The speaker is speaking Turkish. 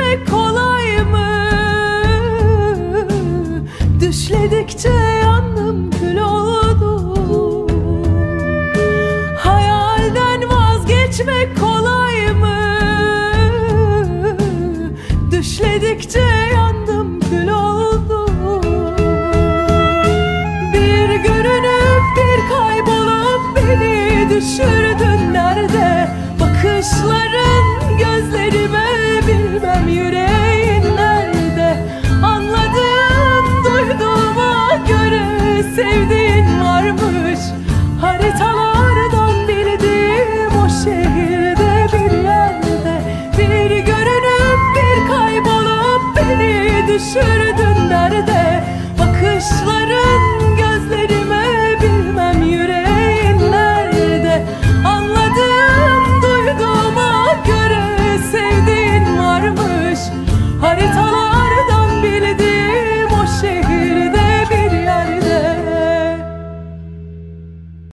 Düşmek kolay mı? Düşledikçe yandım kül oldu Hayalden vazgeçmek kolay mı? Düşledikçe yandım kül oldu Bir görünüp bir kaybolup beni düşürdün nerede? Bakışları düşür